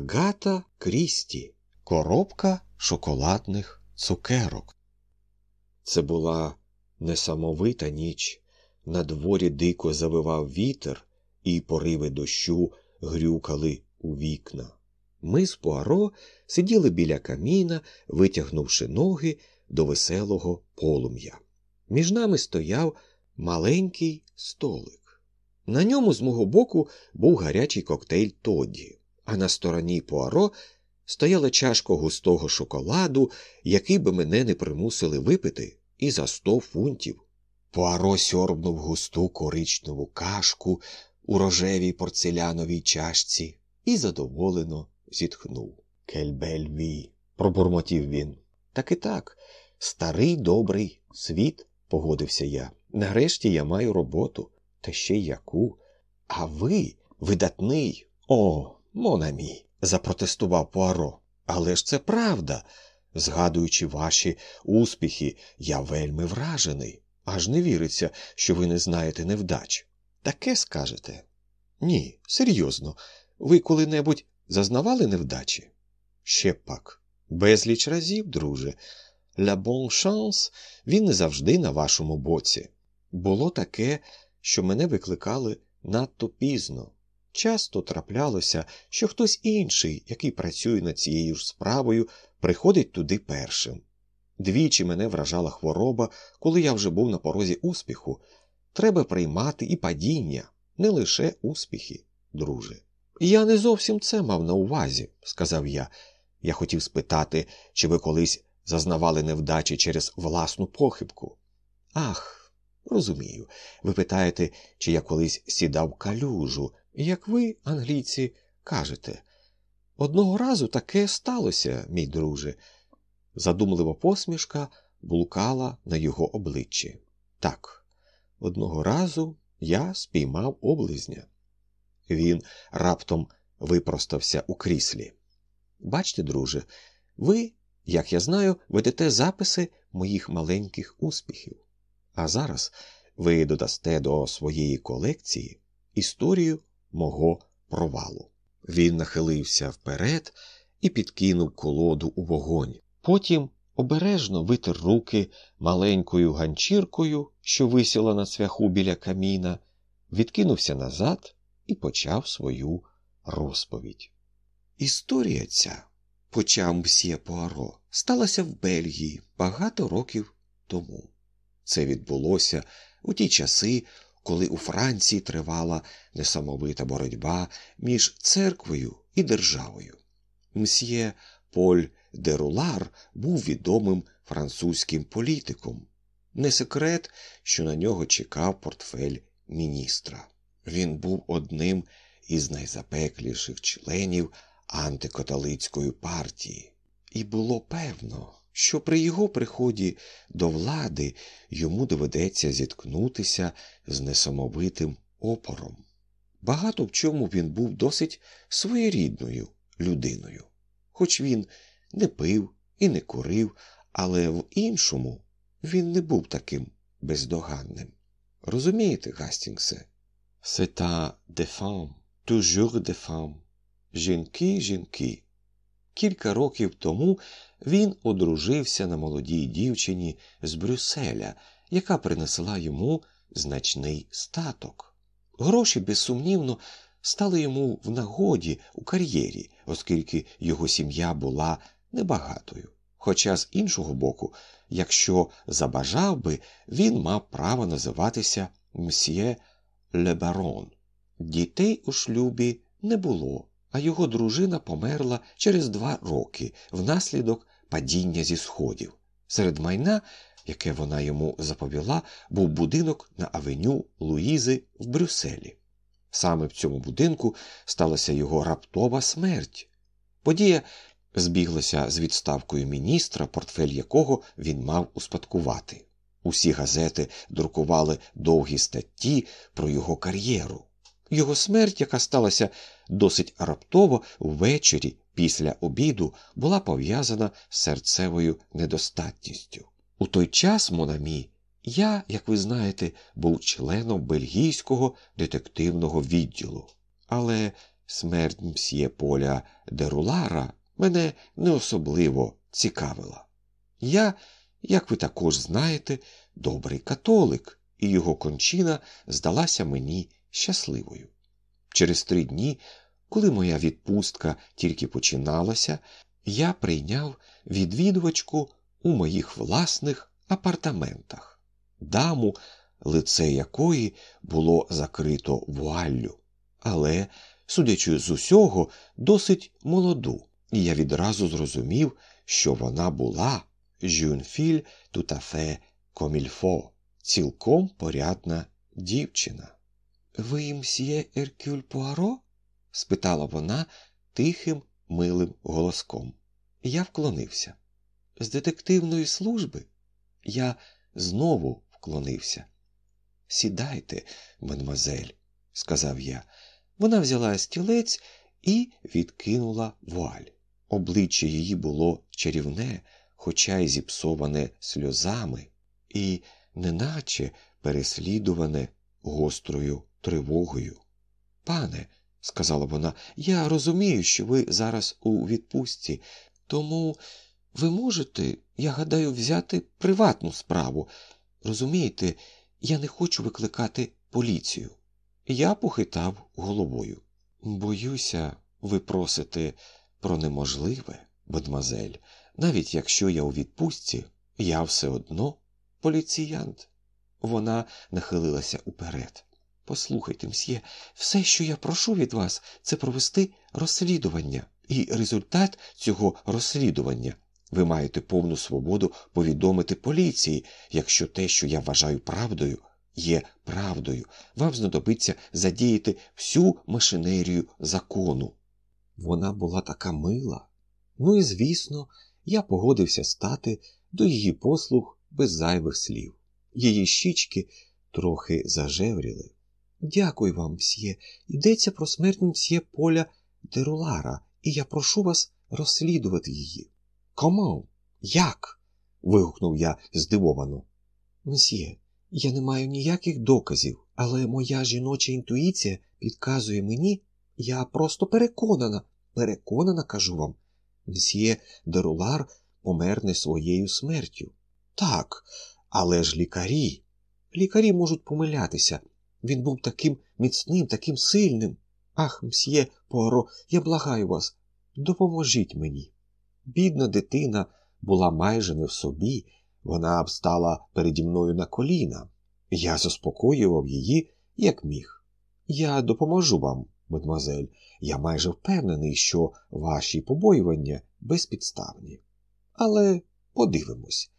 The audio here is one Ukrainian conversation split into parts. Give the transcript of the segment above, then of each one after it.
Агата Крісті, коробка шоколадних цукерок. Це була несамовита ніч. На дворі дико завивав вітер, і пориви дощу грюкали у вікна. Ми з Пуаро сиділи біля каміна, витягнувши ноги до веселого полум'я. Між нами стояв маленький столик. На ньому з мого боку був гарячий коктейль Тодді, а на стороні Пуаро стояла чашка густого шоколаду, який би мене не примусили випити, і за сто фунтів. Пуаро сьорбнув густу коричневу кашку у рожевій порцеляновій чашці і задоволено зітхнув. Кельбельві, пробурмотів він. Так і так, старий добрий світ, погодився я. Нарешті я маю роботу, та ще яку. А ви, видатний, о, Монамі, запротестував Пуаро. Але ж це правда. Згадуючи ваші успіхи, я вельми вражений. Аж не віриться, що ви не знаєте невдач. Таке скажете? Ні, серйозно, ви коли-небудь зазнавали невдачі? Ще пак. Безліч разів, друже. Ля бон шанс він не завжди на вашому боці. Було таке, що мене викликали надто пізно. Часто траплялося, що хтось інший, який працює над цією ж справою, приходить туди першим. Двічі мене вражала хвороба, коли я вже був на порозі успіху. Треба приймати і падіння, не лише успіхи, друже. Я не зовсім це мав на увазі, сказав я. Я хотів спитати, чи ви колись зазнавали невдачі через власну похибку. Ах, розумію. Ви питаєте, чи я колись сідав калюжу, як ви, англійці, кажете. Одного разу таке сталося, мій друже. Задумлива посмішка блукала на його обличчі. Так, одного разу я спіймав облизня. Він раптом випростався у кріслі. Бачте, друже, ви, як я знаю, ведете записи моїх маленьких успіхів. А зараз ви додасте до своєї колекції історію мого провалу. Він нахилився вперед і підкинув колоду у вогонь. Потім обережно витер руки маленькою ганчіркою, що висіла на цвяху біля каміна, відкинувся назад і почав свою розповідь. Історія ця, почав мсьє Пуаро, сталася в Бельгії багато років тому. Це відбулося у ті часи, коли у Франції тривала несамовита боротьба між церквою і державою. Мсьє Поль де Рулар був відомим французьким політиком. Не секрет, що на нього чекав портфель міністра. Він був одним із найзапекліших членів антикатолицької партії, і було певно, що при його приході до влади йому доведеться зіткнутися з несамовитим опором. Багато в чому він був досить своєрідною людиною, хоч він не пив і не курив, але в іншому він не був таким бездоганним. Розумієте, Гастінгсе? C'est un des femmes, toujours des femmes. Жінки, жінки. Кілька років тому він одружився на молодій дівчині з Брюсселя, яка принесла йому значний статок. Гроші, безсумнівно, стали йому в нагоді у кар'єрі, оскільки його сім'я була небагатою. Хоча, з іншого боку, якщо забажав би, він мав право називатися мсьє Лебарон. Дітей у шлюбі не було, а його дружина померла через два роки внаслідок падіння зі сходів. Серед майна, яке вона йому заповіла, був будинок на авеню Луїзи в Брюсселі. Саме в цьому будинку сталася його раптова смерть. Подія збіглася з відставкою міністра, портфель якого він мав успадкувати. Усі газети друкували довгі статті про його кар'єру. Його смерть, яка сталася досить раптово ввечері після обіду, була пов'язана з серцевою недостатністю. У той час, Монамі, я, як ви знаєте, був членом бельгійського детективного відділу. Але смерть мсьє поля Дерулара мене не особливо цікавила. Я, як ви також знаєте, добрий католик, і його кончина здалася мені щасливою. Через три дні, коли моя відпустка тільки починалася, я прийняв відвідувачку у моїх власних апартаментах, даму, лице якої було закрито вуаллю, але, судячи з усього, досить молоду, і я відразу зрозумів, що вона була жюнфіль тутафе комільфо, цілком порядна дівчина. Ви мсьє Еркюль Пуаро? спитала вона тихим, милим голоском. Я вклонився. З детективної служби я знову вклонився. Сідайте, мадемуазель», – сказав я. Вона взяла стілець і відкинула вуаль. Обличчя її було чарівне, хоча й зіпсоване сльозами, і неначе переслідуване гострою тривогою. Пане, сказала вона, я розумію, що ви зараз у відпустці, тому ви можете, я гадаю, взяти приватну справу. Розумієте, я не хочу викликати поліцію. Я похитав головою. Боюся, ви просите про неможливе, мадмазель, навіть якщо я у відпустці, я все одно поліціянт. Вона нахилилася уперед. Послухайте, мсьє, все, що я прошу від вас, це провести розслідування, і результат цього розслідування ви маєте повну свободу повідомити поліції, якщо те, що я вважаю правдою, є правдою. Вам знадобиться задіяти всю машинерію закону. Вона була така мила. Ну і звісно, я погодився стати до її послуг без зайвих слів. Її щічки трохи зажевріли. Дякую вам, мсьє. Йдеться про смерть мсьє поля Дерулара, і я прошу вас розслідувати її. Кому? Як? вигукнув я здивовано. Мсьє, я не маю ніяких доказів, але моя жіноча інтуїція підказує мені, я просто переконана, переконана, кажу вам, мсьє Дерулар помер не своєю смертю. Так, але ж лікарі. Лікарі можуть помилятися. Він був таким міцним, таким сильним. Ах, мсьє Поро, я благаю вас, допоможіть мені. Бідна дитина була майже не в собі, вона обстала переді мною на коліна. Я заспокоював її, як міг. Я допоможу вам, мадемуазель. Я майже впевнений, що ваші побоювання безпідставні. Але подивимось.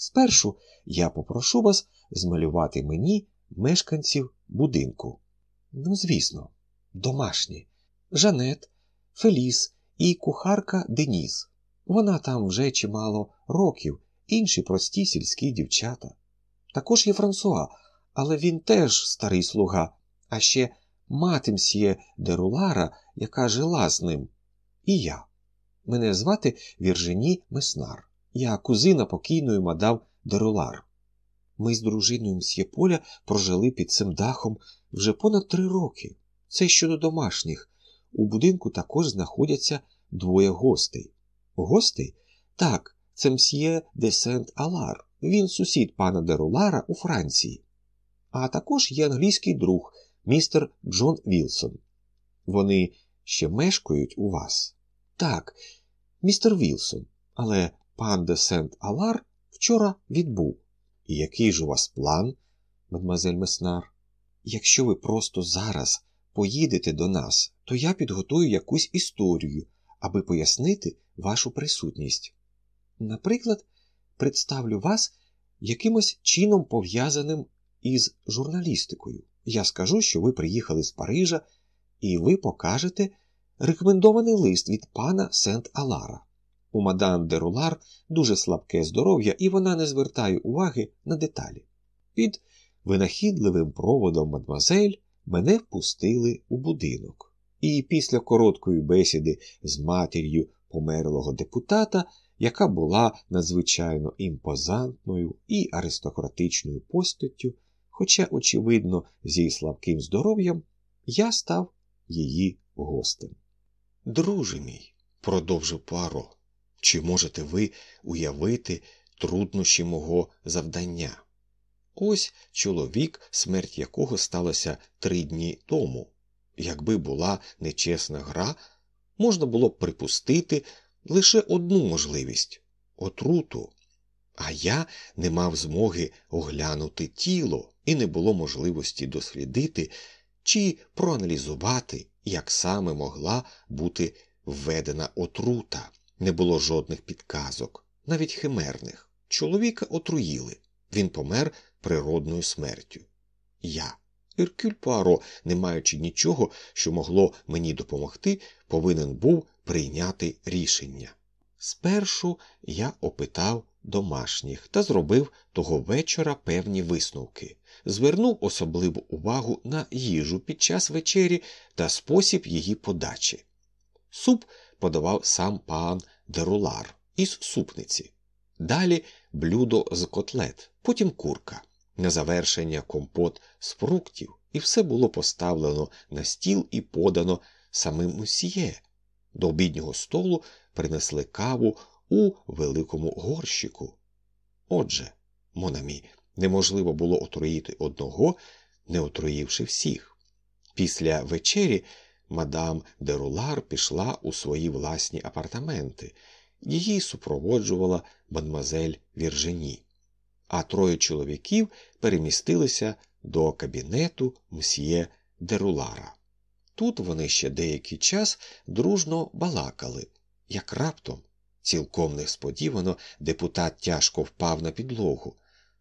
Спершу я попрошу вас змалювати мені мешканців будинку. Ну, звісно, домашні. Жанет, Феліс і кухарка Деніс. Вона там вже чимало років, інші прості сільські дівчата. Також є Франсуа, але він теж старий слуга, а ще мати мсьє Дерулара, яка жила з ним. І я. Мене звати Віржені Меснар. Я кузина покійної мадам Дерулар. Ми з дружиною мсьє Поля прожили під цим дахом вже понад три роки. Це щодо домашніх. У будинку також знаходяться двоє гостей. Гостей? Так, це мсьє де Сент Алар. Він сусід пана Дерулара у Франції. А також є англійський друг, містер Джон Вілсон. Вони ще мешкають у вас. Так, містер Вілсон, але пан де Сент Алар вчора відбув. І який ж у вас план, мадмазель Меснар? Якщо ви просто зараз поїдете до нас, то я підготую якусь історію, аби пояснити вашу присутність. Наприклад, представлю вас якимось чином пов'язаним із журналістикою. Я скажу, що ви приїхали з Парижа, і ви покажете рекомендований лист від пана Сент Алара. У мадам де Рулар дуже слабке здоров'я, і вона не звертає уваги на деталі. Під винахідливим проводом мадмазель мене впустили у будинок. І після короткої бесіди з матір'ю померлого депутата, яка була надзвичайно імпозантною і аристократичною постаттю, хоча, очевидно, з її слабким здоров'ям, я став її гостем. Друже мій, продовжив Пуаро, чи можете ви уявити труднощі мого завдання? Ось чоловік, смерть якого сталася три дні тому. Якби була нечесна гра, можна було б припустити лише одну можливість отруту. А я не мав змоги оглянути тіло і не було можливості дослідити чи проаналізувати, як саме могла бути введена отрута. Не було жодних підказок, навіть химерних. Чоловіка отруїли. Він помер природною смертю. Я, Іркюль Пуаро, не маючи нічого, що могло мені допомогти, повинен був прийняти рішення. Спершу я опитав домашніх та зробив того вечора певні висновки, звернув особливу увагу на їжу під час вечері та спосіб її подачі. Суп подавав сам пан Дерулар із супниці, далі блюдо з котлет, потім курка, на завершення компот з фруктів, і все було поставлено на стіл і подано самим мусьє. До обіднього столу принесли каву у великому горщику. Отже, Монамі, неможливо було отруїти одного, не отруївши всіх. Після вечері мадам Дерулар пішла у свої власні апартаменти, її супроводжувала мадмазель Віржені, а троє чоловіків перемістилися до кабінету мсьє Дерулара. Тут вони ще деякий час дружно балакали, як раптом, цілком несподівано, депутат тяжко впав на підлогу.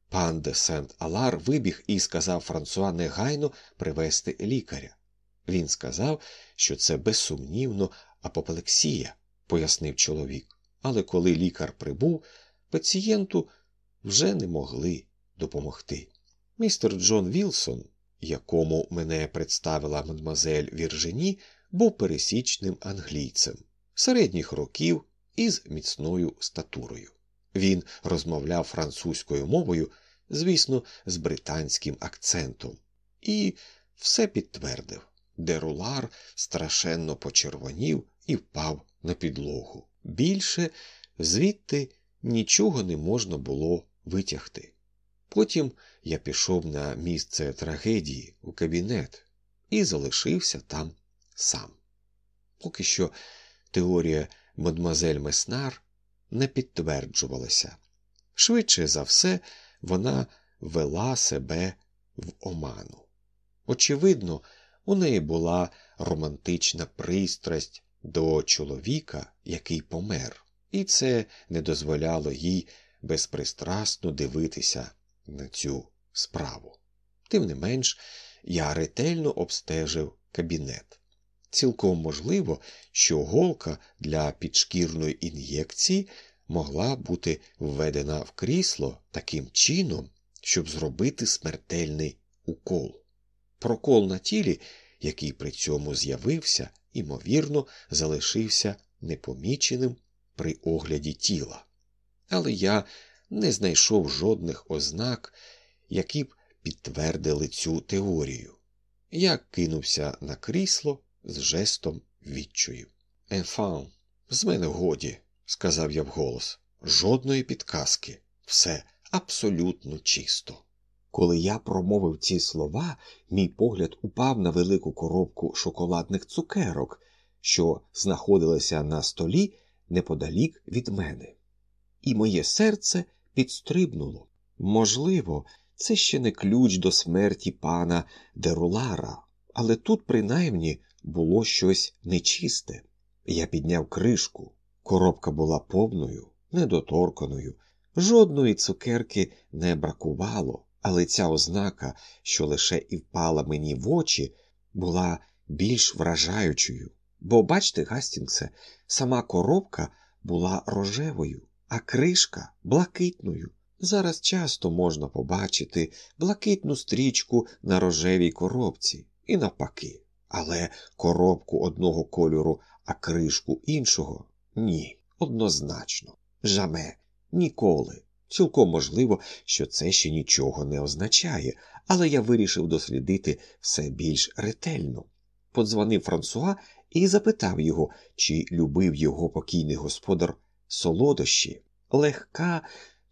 Пан де Сент Алар вибіг і сказав Франсуа негайно привезти лікаря. Він сказав, що це безсумнівно апоплексія, пояснив чоловік. Але коли лікар прибув, пацієнту вже не могли допомогти. Містер Джон Вілсон, якому мене представила мадмазель Віржені, був пересічним англійцем, середніх років із міцною статурою. Він розмовляв французькою мовою, звісно, з британським акцентом, і все підтвердив. Дерулар страшенно почервонів і впав на підлогу. Більше звідти нічого не можна було витягти. Потім я пішов на місце трагедії у кабінет і залишився там сам. Поки що теорія мадмазель Меснар не підтверджувалася. Швидше за все, вона вела себе в оману. Очевидно, у неї була романтична пристрасть до чоловіка, який помер, і це не дозволяло їй безпристрасно дивитися на цю справу. Тим не менш, я ретельно обстежив кабінет. Цілком можливо, що голка для підшкірної ін'єкції могла бути введена в крісло таким чином, щоб зробити смертельний укол. Прокол на тілі, який при цьому з'явився, ймовірно, залишився непоміченим при огляді тіла. Але я не знайшов жодних ознак, які б підтвердили цю теорію. Я кинувся на крісло з жестом відчую. Енфан, з мене годі, сказав я вголос. Жодної підказки, все абсолютно чисто. Коли я промовив ці слова, мій погляд упав на велику коробку шоколадних цукерок, що знаходилася на столі неподалік від мене, і моє серце підстрибнуло. Можливо, це ще не ключ до смерті пана Дерулара, але тут, принаймні, було щось нечисте. Я підняв кришку. Коробка була повною, недоторканою, жодної цукерки не бракувало, але ця ознака, що лише і впала мені в очі, була більш вражаючою. Бо, бачте, Гастінгсе, сама коробка була рожевою, а кришка блакитною. Зараз часто можна побачити блакитну стрічку на рожевій коробці і навпаки. Але коробку одного кольору, а кришку іншого ні, однозначно. Жаме, ніколи. Цілком можливо, що це ще нічого не означає, але я вирішив дослідити все більш ретельно. подзвонив Франсуа і запитав його, чи любив його покійний господар солодощі. Легка,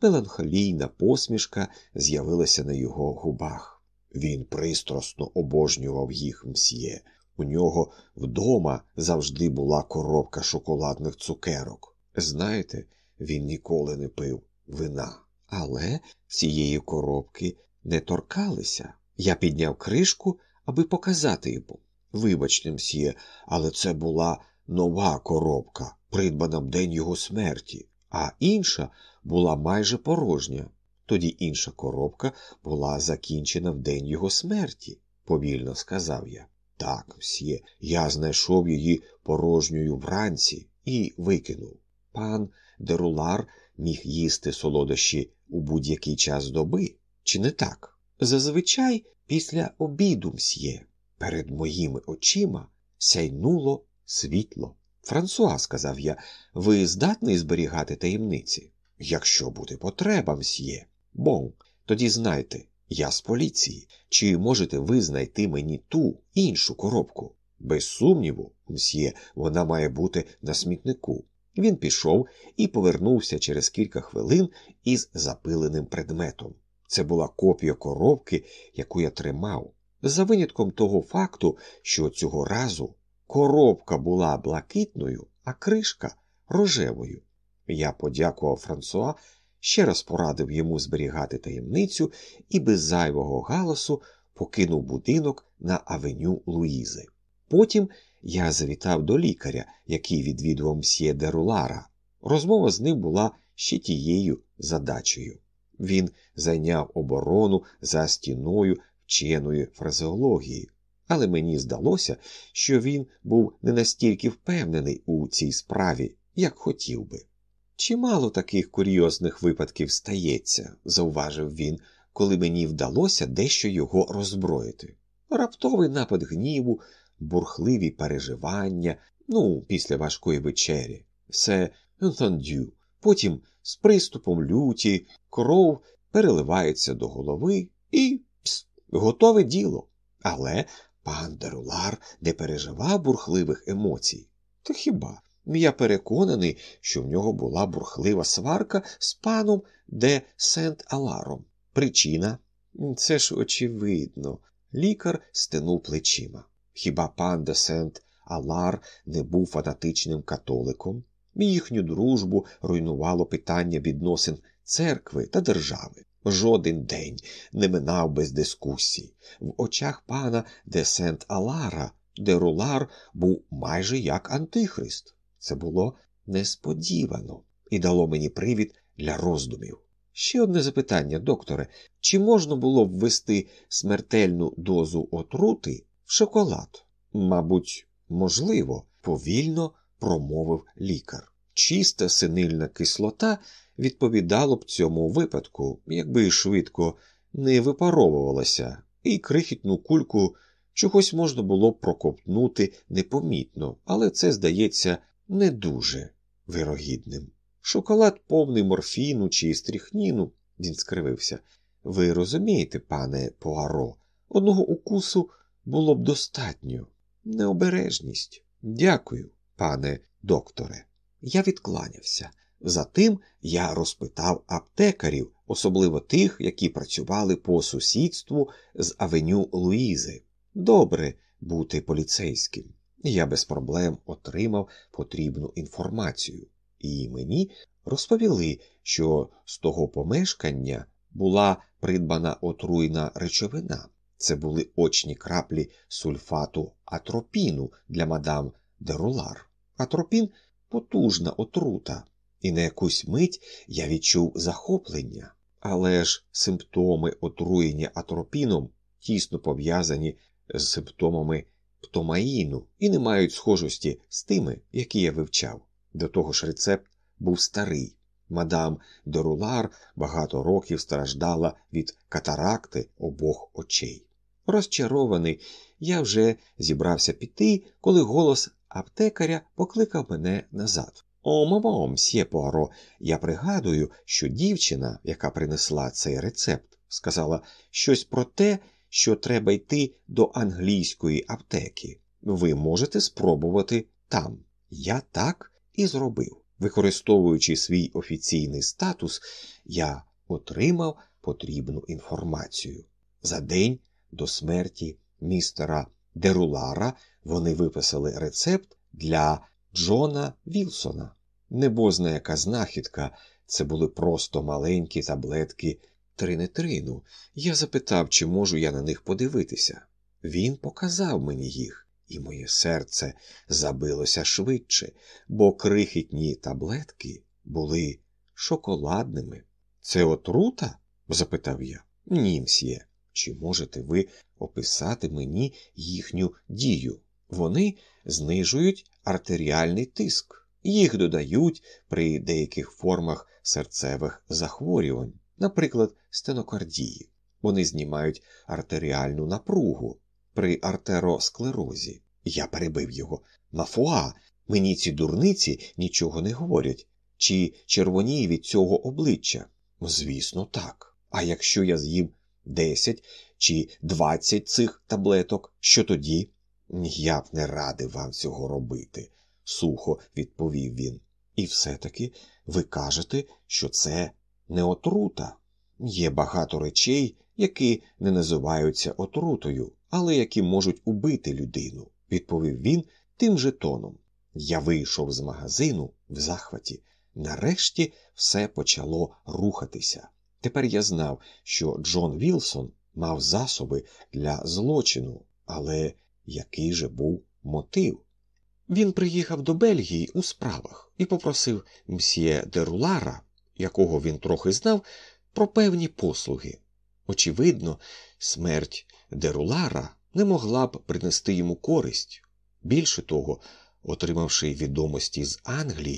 меланхолійна посмішка з'явилася на його губах. Він пристрасно обожнював їх мсьє. У нього вдома завжди була коробка шоколадних цукерок. Знаєте, він ніколи не пив вина, але цієї коробки не торкалися. Я підняв кришку, аби показати йому. Вибачте, мсьє, але це була нова коробка, придбана в день його смерті, а інша була майже порожня. Тоді інша коробка була закінчена в день його смерті, повільно сказав я. Так, мсьє, я знайшов її порожньою вранці і викинув. Пан Дерулар міг їсти солодощі у будь-який час доби, чи не так? Зазвичай після обіду мсьє. Перед моїми очима сяйнуло світло. Франсуа, сказав я, ви здатний зберігати таємниці? Якщо буде потреба, мсьє. Бон, тоді знайте, я з поліції. Чи можете ви знайти мені ту іншу коробку? Без сумніву, мсьє, вона має бути на смітнику. Він пішов і повернувся через кілька хвилин із запиленим предметом. Це була копія коробки, яку я тримав, за винятком того факту, що цього разу коробка була блакитною, а кришка рожевою. Я подякував Франсуа, ще раз порадив йому зберігати таємницю і без зайвого галасу покинув будинок на авеню Луїзи. Потім я завітав до лікаря, який відвідував мсьє Дерулара. Розмова з ним була ще тією задачею. Він зайняв оборону за стіною вченої фразеології, але мені здалося, що він був не настільки впевнений у цій справі, як хотів би. Чимало таких курйозних випадків стається, зауважив він, коли мені вдалося дещо його роззброїти. Раптовий напад гніву, бурхливі переживання, ну, після важкої вечері, все «entendю». Потім з приступом люті, кров переливається до голови і пс, готове діло. Але пан Дерулар не переживав бурхливих емоцій. Та хіба? Я переконаний, що в нього була бурхлива сварка з паном де Сент Аларом. Причина це ж очевидно. Лікар стенув плечима. Хіба пан де Сент Алар не був фанатичним католиком? Їхню дружбу руйнувало питання відносин церкви та держави. Жоден день не минав без дискусій. В очах пана де Сент Алара Дерулар був майже як антихрист. Це було несподівано і дало мені привід для роздумів. Ще одне запитання, докторе, чи можна було б ввести смертельну дозу отрути шоколад? Мабуть, можливо, повільно промовив лікар. Чиста синильна кислота відповідало б цьому випадку, якби швидко не випаровувалася, і крихітну кульку чогось можна було б прокопнути непомітно, але це, здається, не дуже вирогідним. Шоколад повний морфіну чи стріхніну, він скривився. Ви розумієте, пане Пуаро, одного укусу було б достатньо. Необережність. Дякую, пане докторе. Я відкланявся. Затим я розпитав аптекарів, особливо тих, які працювали по сусідству з авеню Луїзи. Добре бути поліцейським. Я без проблем отримав потрібну інформацію, і мені розповіли, що з того помешкання була придбана отруйна речовина. Це були очні краплі сульфату атропіну для мадам Дерулар. Атропін потужна отрута, і на якусь мить я відчув захоплення, але ж симптоми отруєння атропіном тісно пов'язані з симптомами птомаїну і не мають схожості з тими, які я вивчав. До того ж, рецепт був старий. Мадам Дерулар багато років страждала від катаракти обох очей. Розчарований, я вже зібрався піти, коли голос аптекаря покликав мене назад. О, мамо, мсьє Пуаро, я пригадую, що дівчина, яка принесла цей рецепт, сказала щось про те, що треба йти до англійської аптеки. ви можете спробувати там. Я так і зробив. Використовуючи свій офіційний статус, я отримав потрібну інформацію. За день до смерті містера Дерулара вони виписали рецепт для Джона Вілсона. Небозна яка знахідка, це були просто маленькі таблетки тринитрину. Я запитав, чи можу я на них подивитися. Він показав мені їх, і моє серце забилося швидше, бо крихітні таблетки були шоколадними. Це отрута? запитав я. Ні, мсьє. Чи можете ви описати мені їхню дію? Вони знижують артеріальний тиск, їх додають при деяких формах серцевих захворювань, наприклад, стенокардії. Вони знімають артеріальну напругу при артеросклерозі. Я перебив його. Мафуа, мені ці дурниці нічого не говорять. Чи червоніє від цього обличчя? Звісно, так. А якщо я з'їм 10 чи 20 цих таблеток, що тоді? Я б не радив вам цього робити, сухо відповів він. І все-таки ви кажете, що це не отрута. Є багато речей, які не називаються отрутою, але які можуть убити людину, відповів він тим же тоном. Я вийшов з магазину в захваті. Нарешті все почало рухатися. Тепер я знав, що Джон Вілсон мав засоби для злочину, але який же був мотив? Він приїхав до Бельгії у справах і попросив мсьє Дерулара, якого він трохи знав, про певні послуги. Очевидно, смерть Дерулара не могла б принести йому користь. Більше того, отримавши відомості з Англії,